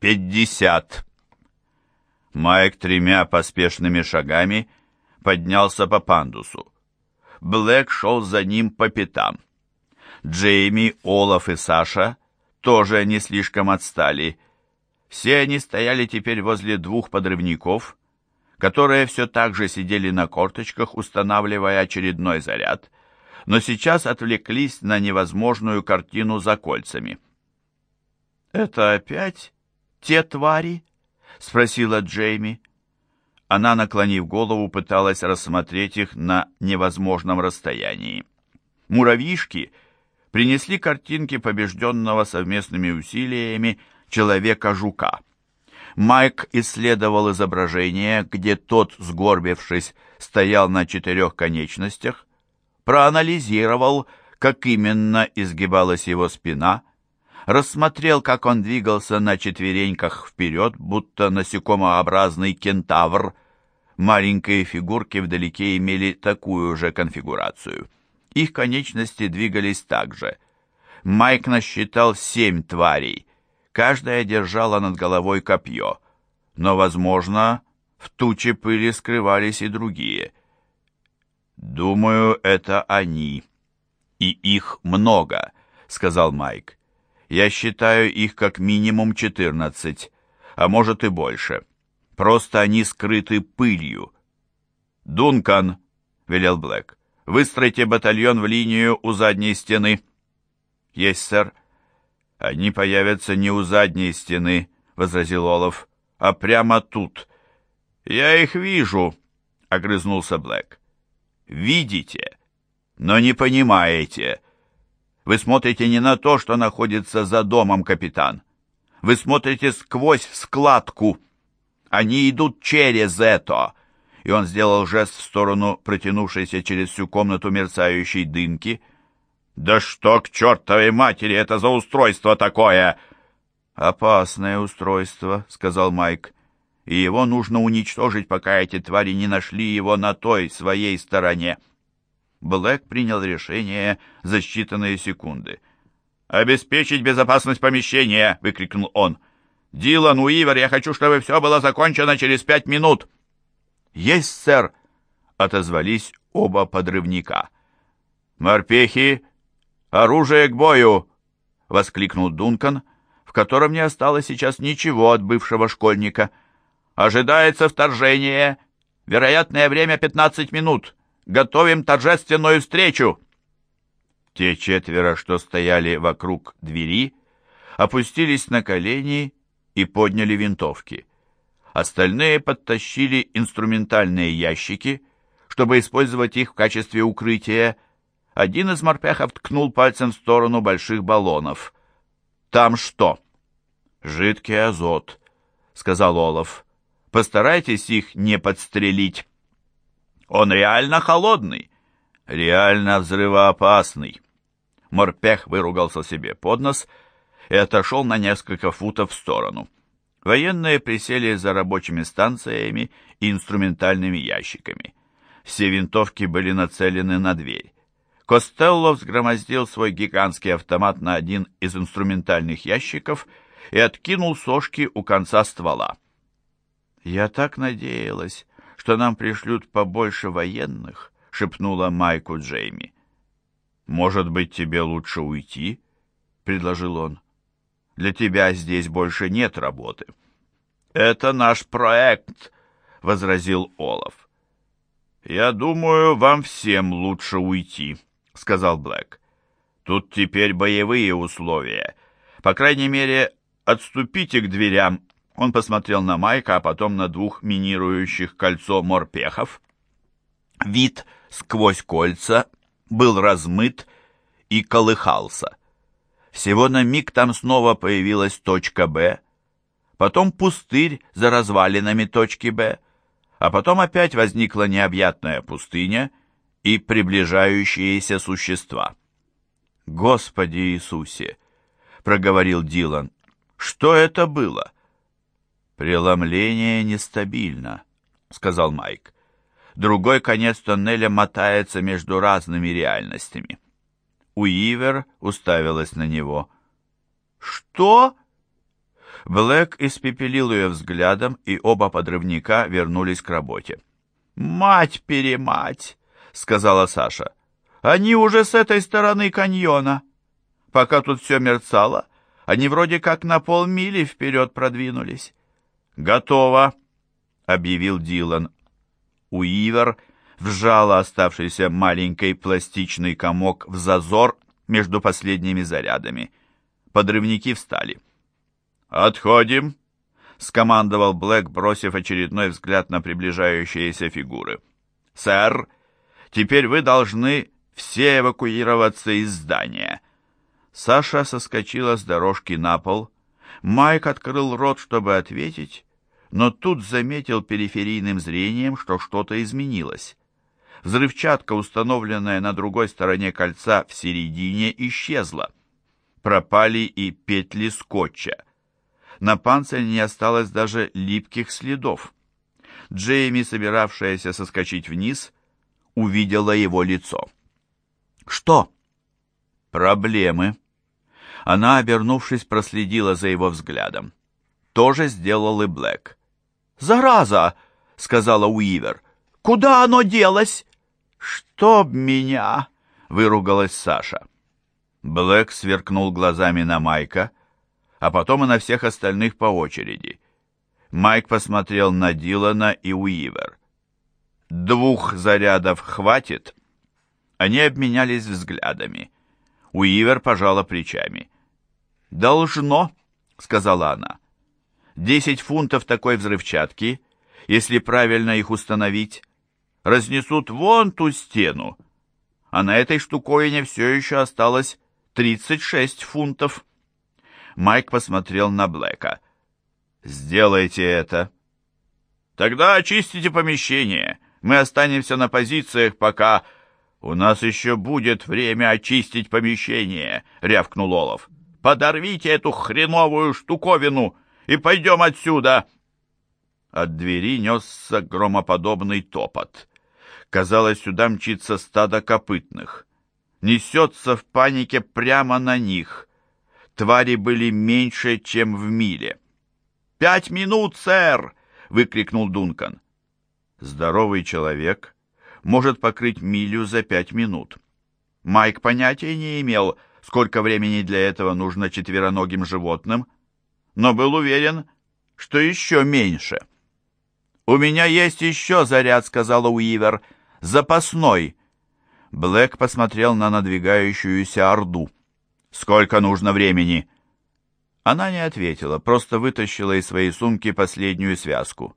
пятьдесят!» Майк тремя поспешными шагами поднялся по пандусу. Блэк шел за ним по пятам. Джейми, Олаф и Саша тоже не слишком отстали. Все они стояли теперь возле двух подрывников, которые все так же сидели на корточках, устанавливая очередной заряд, но сейчас отвлеклись на невозможную картину за кольцами. «Это опять те твари?» — спросила Джейми. Она, наклонив голову, пыталась рассмотреть их на невозможном расстоянии. Муравьишки принесли картинки побежденного совместными усилиями человека-жука. Майк исследовал изображение, где тот, сгорбившись, стоял на четырех конечностях, проанализировал, как именно изгибалась его спина, рассмотрел, как он двигался на четвереньках вперед, будто насекомообразный кентавр. Маленькие фигурки вдалеке имели такую же конфигурацию. Их конечности двигались так же. Майк насчитал семь тварей, Каждая держала над головой копье, но, возможно, в туче пыли скрывались и другие. «Думаю, это они. И их много», — сказал Майк. «Я считаю их как минимум четырнадцать, а может и больше. Просто они скрыты пылью». «Дункан», — велел Блэк, — «выстройте батальон в линию у задней стены». «Есть, сэр». «Они появятся не у задней стены», — возразил Олаф, — «а прямо тут». «Я их вижу», — огрызнулся Блэк. «Видите, но не понимаете. Вы смотрите не на то, что находится за домом, капитан. Вы смотрите сквозь складку. Они идут через это». И он сделал жест в сторону протянувшейся через всю комнату мерцающей дымки — «Да что к чертовой матери это за устройство такое?» «Опасное устройство», — сказал Майк. «И его нужно уничтожить, пока эти твари не нашли его на той, своей стороне». Блэк принял решение за считанные секунды. «Обеспечить безопасность помещения!» — выкрикнул он. «Дилан, Уивер, я хочу, чтобы все было закончено через пять минут!» «Есть, сэр!» — отозвались оба подрывника. «Морпехи, «Оружие к бою!» — воскликнул Дункан, в котором не осталось сейчас ничего от бывшего школьника. «Ожидается вторжение. Вероятное время пятнадцать минут. Готовим торжественную встречу!» Те четверо, что стояли вокруг двери, опустились на колени и подняли винтовки. Остальные подтащили инструментальные ящики, чтобы использовать их в качестве укрытия, один из морпехов ткнул пальцем в сторону больших баллонов. «Там что?» «Жидкий азот», — сказал Олаф. «Постарайтесь их не подстрелить». «Он реально холодный, реально взрывоопасный». Морпех выругался себе под нос и отошел на несколько футов в сторону. Военные присели за рабочими станциями и инструментальными ящиками. Все винтовки были нацелены на дверь. Костелло взгромоздил свой гигантский автомат на один из инструментальных ящиков и откинул сошки у конца ствола. «Я так надеялась, что нам пришлют побольше военных», — шепнула Майку Джейми. «Может быть, тебе лучше уйти?» — предложил он. «Для тебя здесь больше нет работы». «Это наш проект», — возразил Олаф. «Я думаю, вам всем лучше уйти», — сказал Блэк. «Тут теперь боевые условия. По крайней мере, отступите к дверям». Он посмотрел на Майка, а потом на двух минирующих кольцо морпехов. Вид сквозь кольца был размыт и колыхался. Всего на миг там снова появилась точка «Б», потом пустырь за развалинами точки «Б», а потом опять возникла необъятная пустыня — и приближающиеся существа. «Господи Иисусе!» — проговорил Дилан. «Что это было?» «Преломление нестабильно», — сказал Майк. «Другой конец тоннеля мотается между разными реальностями». Уивер уставилась на него. «Что?» Блэк испепелил ее взглядом, и оба подрывника вернулись к работе. «Мать-перемать!» — сказала Саша. «Они уже с этой стороны каньона. Пока тут все мерцало, они вроде как на полмили вперед продвинулись». «Готово!» — объявил Дилан. Уивер вжала оставшийся маленький пластичный комок в зазор между последними зарядами. Подрывники встали. «Отходим!» — скомандовал Блэк, бросив очередной взгляд на приближающиеся фигуры. «Сэр, теперь вы должны все эвакуироваться из здания». Саша соскочила с дорожки на пол. Майк открыл рот, чтобы ответить, но тут заметил периферийным зрением, что что-то изменилось. Взрывчатка, установленная на другой стороне кольца в середине, исчезла. Пропали и петли скотча. На панцире не осталось даже липких следов. Джейми, собиравшаяся соскочить вниз, увидела его лицо. «Что?» «Проблемы». Она, обернувшись, проследила за его взглядом. То же сделал и Блэк. «Зараза!» — сказала Уивер. «Куда оно делось?» «Чтоб меня!» — выругалась Саша. Блэк сверкнул глазами на Майка, а потом и на всех остальных по очереди. Майк посмотрел на Дилана и Уивер. «Двух зарядов хватит?» Они обменялись взглядами. Уивер пожала плечами. «Должно», — сказала она. «Десять фунтов такой взрывчатки, если правильно их установить, разнесут вон ту стену, а на этой штуковине все еще осталось 36 фунтов». Майк посмотрел на Блэка. «Сделайте это». «Тогда очистите помещение. Мы останемся на позициях, пока...» «У нас еще будет время очистить помещение», — рявкнул Олов. «Подорвите эту хреновую штуковину и пойдем отсюда!» От двери несся громоподобный топот. Казалось, сюда мчится стадо копытных. Несется в панике прямо на них. Твари были меньше, чем в миле. «Пять минут, сэр!» — выкрикнул Дункан. Здоровый человек может покрыть милю за пять минут. Майк понятия не имел, сколько времени для этого нужно четвероногим животным, но был уверен, что еще меньше. «У меня есть еще заряд», — сказала Уивер. «Запасной». Блэк посмотрел на надвигающуюся орду. «Сколько нужно времени?» Она не ответила, просто вытащила из своей сумки последнюю связку.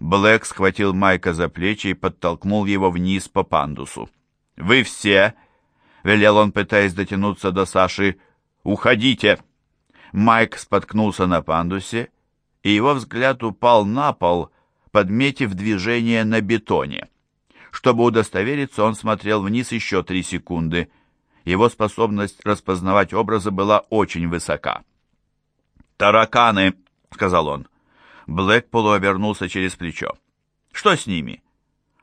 Блэк схватил Майка за плечи и подтолкнул его вниз по пандусу. «Вы все!» — велел он, пытаясь дотянуться до Саши. «Уходите!» Майк споткнулся на пандусе, и его взгляд упал на пол, подметив движение на бетоне. Чтобы удостовериться, он смотрел вниз еще три секунды — его способность распознавать образы была очень высока. «Тараканы!» — сказал он. Блэк полуобернулся через плечо. «Что с ними?»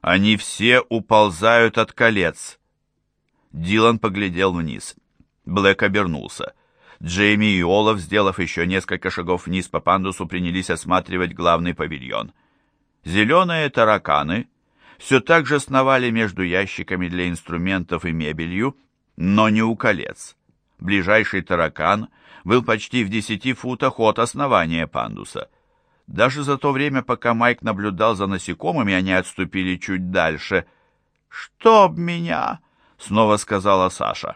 «Они все уползают от колец». Дилан поглядел вниз. Блэк обернулся. Джейми и Олаф, сделав еще несколько шагов вниз по пандусу, принялись осматривать главный павильон. Зеленые тараканы все так же сновали между ящиками для инструментов и мебелью, но не у колец. Ближайший таракан был почти в десяти футах от основания пандуса. Даже за то время, пока Майк наблюдал за насекомыми, они отступили чуть дальше. «Чтоб меня!» — снова сказала Саша.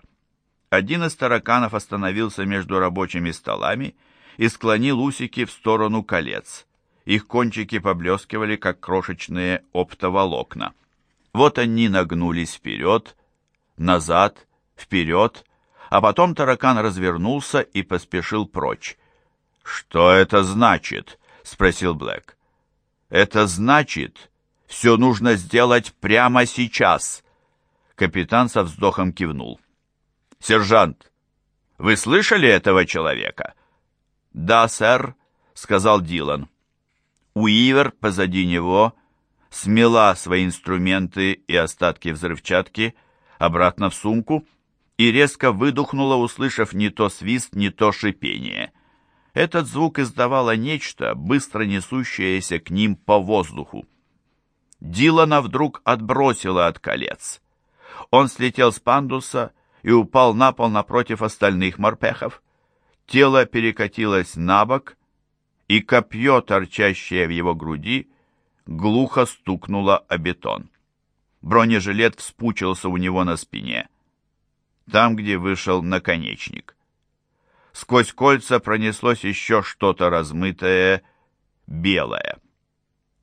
Один из тараканов остановился между рабочими столами и склонил усики в сторону колец. Их кончики поблескивали, как крошечные оптоволокна. Вот они нагнулись вперед, назад вперед, а потом таракан развернулся и поспешил прочь. «Что это значит?» — спросил Блэк. «Это значит, все нужно сделать прямо сейчас!» Капитан со вздохом кивнул. «Сержант, вы слышали этого человека?» «Да, сэр», — сказал Дилан. Уивер позади него смела свои инструменты и остатки взрывчатки обратно в сумку и резко выдохнула, услышав не то свист, не то шипение. Этот звук издавало нечто, быстро несущееся к ним по воздуху. Дилана вдруг отбросила от колец. Он слетел с пандуса и упал на пол напротив остальных морпехов. Тело перекатилось на бок, и копье, торчащее в его груди, глухо стукнуло о бетон. Бронежилет вспучился у него на спине, там, где вышел наконечник. Сквозь кольца пронеслось еще что-то размытое, белое.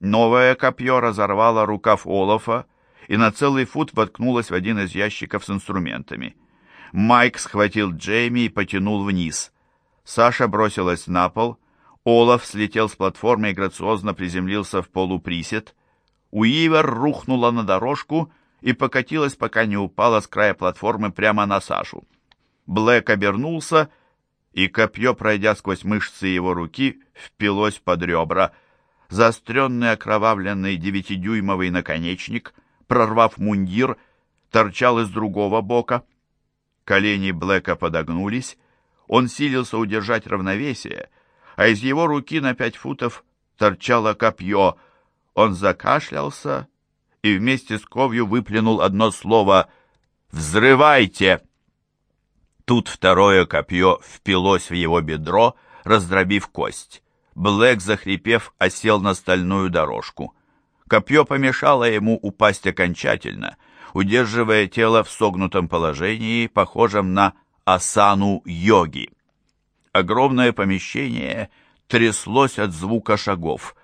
Новое копье разорвало рукав Олафа и на целый фут воткнулось в один из ящиков с инструментами. Майк схватил Джейми и потянул вниз. Саша бросилась на пол. Олаф слетел с платформы и грациозно приземлился в полуприсед. Уивер рухнула на дорожку и покатилась, пока не упала с края платформы прямо на Сашу. Блэк обернулся, и копье, пройдя сквозь мышцы его руки, впилось под ребра. Заостренный окровавленный девятидюймовый наконечник, прорвав мундир, торчал из другого бока. Колени Блэка подогнулись, он силился удержать равновесие, а из его руки на пять футов торчало копье. Он закашлялся и вместе с ковью выплюнул одно слово «Взрывайте!». Тут второе копье впилось в его бедро, раздробив кость. Блэк, захрипев, осел на стальную дорожку. Копье помешало ему упасть окончательно, удерживая тело в согнутом положении, похожем на асану йоги. Огромное помещение тряслось от звука шагов.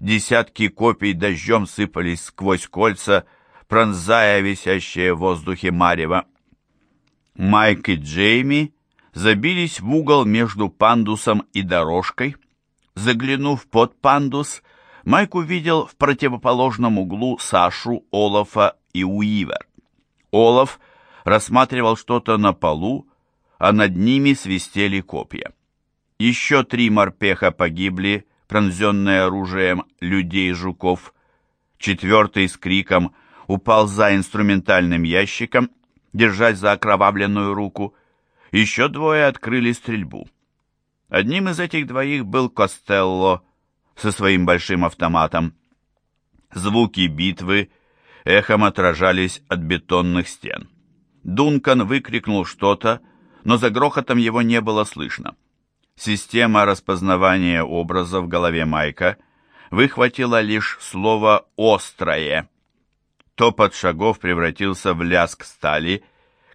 Десятки копий дождем сыпались сквозь кольца, пронзая висящее в воздухе марево. Майк и Джейми забились в угол между пандусом и дорожкой. Заглянув под пандус, Майк увидел в противоположном углу Сашу, Олафа и Уивер. Олаф рассматривал что-то на полу, а над ними свистели копья. Еще три морпеха погибли, пронзенные оружием людей-жуков. Четвертый с криком упал за инструментальным ящиком, держась за окровавленную руку. Еще двое открыли стрельбу. Одним из этих двоих был Костелло со своим большим автоматом. Звуки битвы эхом отражались от бетонных стен. Дункан выкрикнул что-то, но за грохотом его не было слышно. Система распознавания образа в голове Майка выхватила лишь слово «острое». Топот шагов превратился в лязг стали,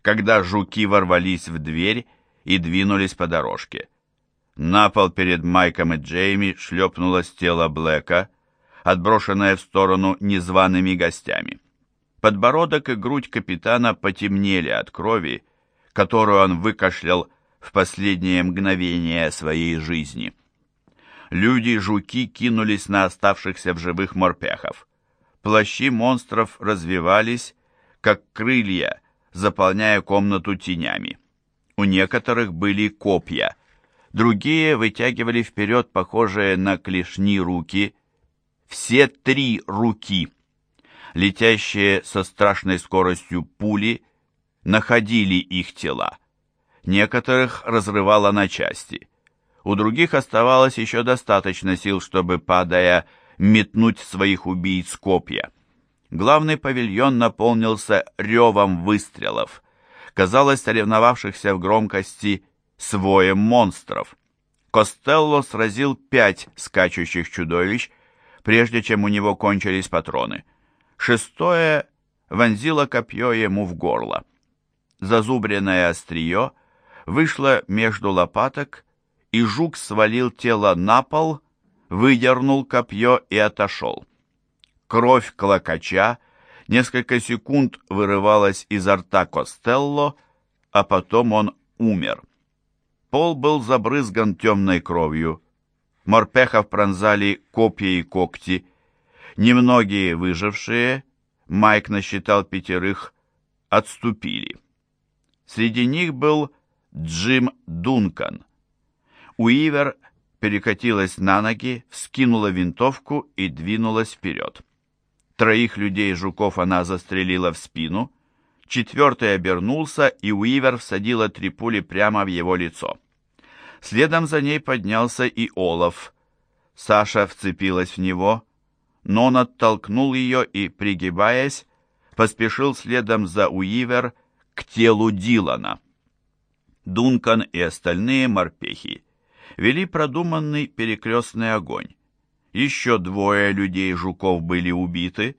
когда жуки ворвались в дверь и двинулись по дорожке. На пол перед Майком и Джейми шлепнулось тело Блэка, отброшенное в сторону незваными гостями. Подбородок и грудь капитана потемнели от крови, которую он выкашлял в последнее мгновение своей жизни. Люди-жуки кинулись на оставшихся в живых морпехов. Плащи монстров развивались, как крылья, заполняя комнату тенями. У некоторых были копья, другие вытягивали вперед похожие на клешни руки. Все три руки, летящие со страшной скоростью пули, находили их тела. Некоторых разрывало на части. У других оставалось еще достаточно сил, чтобы, падая, метнуть своих убийц копья. Главный павильон наполнился ревом выстрелов. Казалось, соревновавшихся в громкости с монстров. Костелло сразил пять скачущих чудовищ, прежде чем у него кончились патроны. Шестое вонзило копье ему в горло. Зазубренное острие вышло между лопаток, и жук свалил тело на пол, выдернул копье и отошел. Кровь клокоча несколько секунд вырывалась изо рта Костелло, а потом он умер. Пол был забрызган темной кровью. Морпехов пронзали копья и когти. Немногие выжившие, Майк насчитал пятерых, отступили. Среди них был Джим Дункан. Уивер перекатилась на ноги, вскинула винтовку и двинулась вперед. Троих людей-жуков она застрелила в спину, четвертый обернулся, и Уивер всадила три пули прямо в его лицо. Следом за ней поднялся и Олаф. Саша вцепилась в него, но он оттолкнул ее и, пригибаясь, поспешил следом за Уивер к телу Дилана. Дункан и остальные морпехи вели продуманный перекрестный огонь. Еще двое людей-жуков были убиты.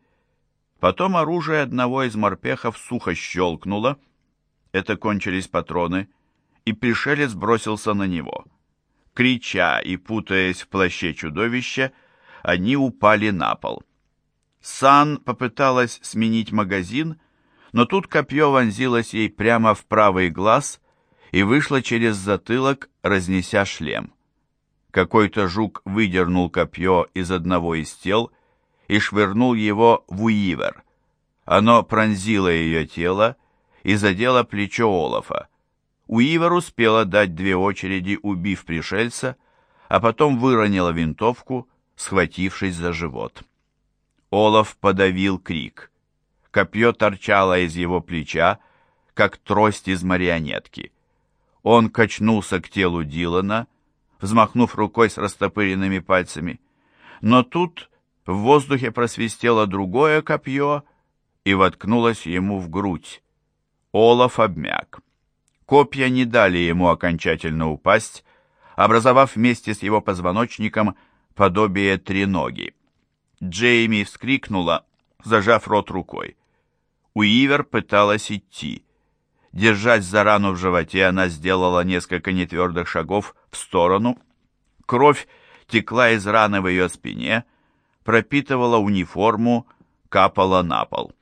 Потом оружие одного из морпехов сухо щелкнуло. Это кончились патроны, и пришелец бросился на него. Крича и путаясь в плаще чудовища, они упали на пол. Сан попыталась сменить магазин, но тут копье вонзилось ей прямо в правый глаз и вышло через затылок, разнеся шлем. Какой-то жук выдернул копье из одного из тел и швырнул его в Уивер. Оно пронзило ее тело и задело плечо Олафа. Уивер успела дать две очереди, убив пришельца, а потом выронила винтовку, схватившись за живот. Олаф подавил крик. Копье торчало из его плеча, как трость из марионетки. Он качнулся к телу Дилана, взмахнув рукой с растопыренными пальцами. Но тут в воздухе просвистело другое копье и воткнулось ему в грудь. Олаф обмяк. Копья не дали ему окончательно упасть, образовав вместе с его позвоночником подобие треноги. Джейми вскрикнула, зажав рот рукой. Уивер пыталась идти. Держась за рану в животе, она сделала несколько нетвердых шагов в сторону. Кровь текла из раны в ее спине, пропитывала униформу, капала на пол.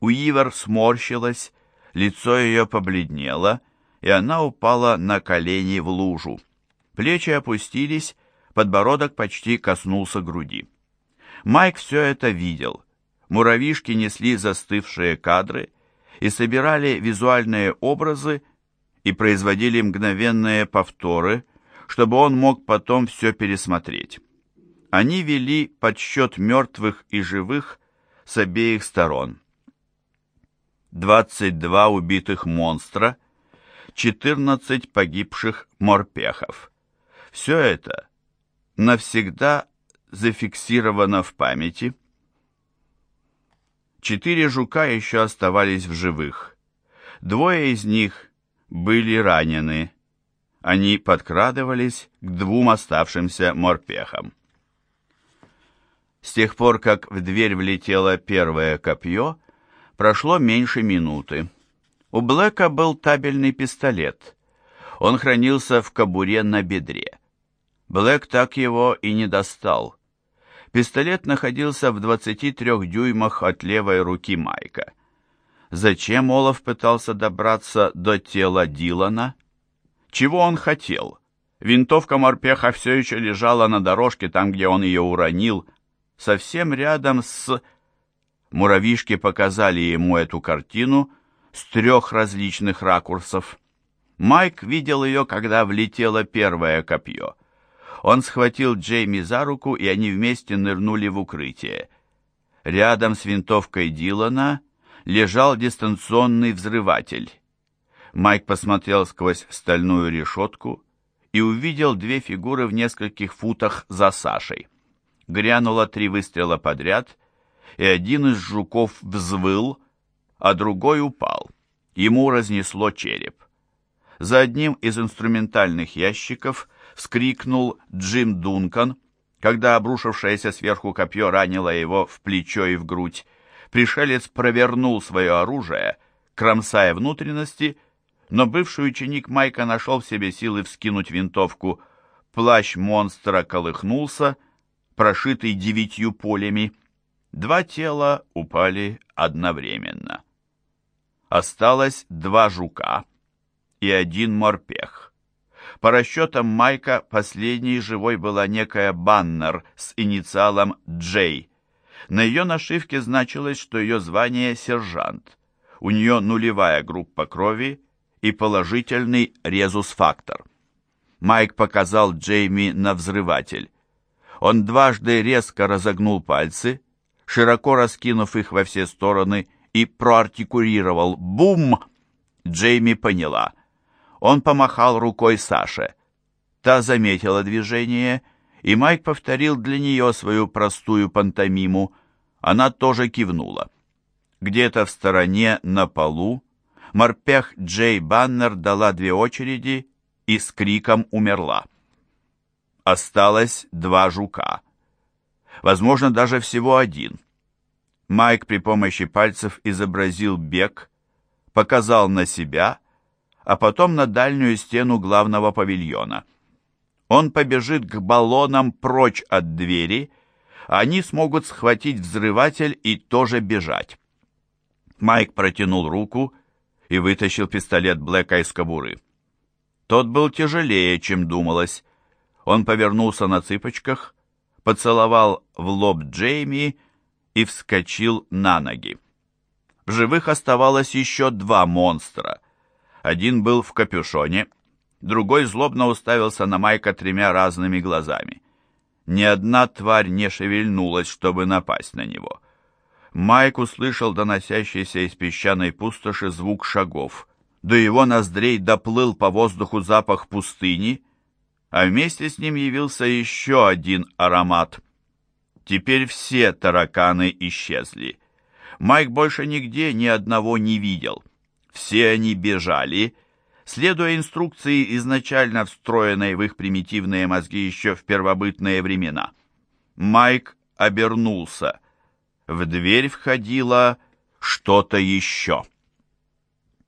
Уивер сморщилась, лицо ее побледнело, и она упала на колени в лужу. Плечи опустились, подбородок почти коснулся груди. Майк все это видел. Муравьишки несли застывшие кадры, и собирали визуальные образы и производили мгновенные повторы, чтобы он мог потом все пересмотреть. Они вели подсчет мертвых и живых с обеих сторон. 22 убитых монстра, 14 погибших морпехов. Все это навсегда зафиксировано в памяти – Четыре жука еще оставались в живых. Двое из них были ранены. Они подкрадывались к двум оставшимся морпехам. С тех пор, как в дверь влетело первое копье, прошло меньше минуты. У Блэка был табельный пистолет. Он хранился в кобуре на бедре. Блэк так его и не достал. Пистолет находился в 23 дюймах от левой руки Майка. Зачем Олаф пытался добраться до тела Дилана? Чего он хотел? Винтовка морпеха все еще лежала на дорожке, там, где он ее уронил, совсем рядом с... Муравьишки показали ему эту картину с трех различных ракурсов. Майк видел ее, когда влетело первое копье — он схватил Джейми за руку, и они вместе нырнули в укрытие. Рядом с винтовкой Дилана лежал дистанционный взрыватель. Майк посмотрел сквозь стальную решетку и увидел две фигуры в нескольких футах за Сашей. Грянуло три выстрела подряд, и один из жуков взвыл, а другой упал. Ему разнесло череп. За одним из инструментальных ящиков вскрикнул Джим Дункан, когда обрушившееся сверху копье ранило его в плечо и в грудь. Пришелец провернул свое оружие, кромсая внутренности, но бывший ученик Майка нашел в себе силы вскинуть винтовку. Плащ монстра колыхнулся, прошитый девятью полями. Два тела упали одновременно. Осталось два жука и один морпех. По расчетам Майка, последней живой была некая Баннер с инициалом «Джей». На ее нашивке значилось, что ее звание сержант. У нее нулевая группа крови и положительный резус-фактор. Майк показал Джейми на взрыватель. Он дважды резко разогнул пальцы, широко раскинув их во все стороны, и проартикулировал «Бум!». Джейми поняла. Он помахал рукой Саше. Та заметила движение, и Майк повторил для нее свою простую пантомиму. Она тоже кивнула. Где-то в стороне, на полу, морпех Джей Баннер дала две очереди и с криком умерла. Осталось два жука. Возможно, даже всего один. Майк при помощи пальцев изобразил бег, показал на себя, а потом на дальнюю стену главного павильона. Он побежит к баллонам прочь от двери, они смогут схватить взрыватель и тоже бежать. Майк протянул руку и вытащил пистолет Блэка из кобуры. Тот был тяжелее, чем думалось. Он повернулся на цыпочках, поцеловал в лоб Джейми и вскочил на ноги. В живых оставалось еще два монстра. Один был в капюшоне, другой злобно уставился на Майка тремя разными глазами. Ни одна тварь не шевельнулась, чтобы напасть на него. Майк услышал доносящийся из песчаной пустоши звук шагов. До его ноздрей доплыл по воздуху запах пустыни, а вместе с ним явился еще один аромат. Теперь все тараканы исчезли. Майк больше нигде ни одного не видел. Все они бежали, следуя инструкции, изначально встроенной в их примитивные мозги еще в первобытные времена. Майк обернулся — в дверь входило что-то еще.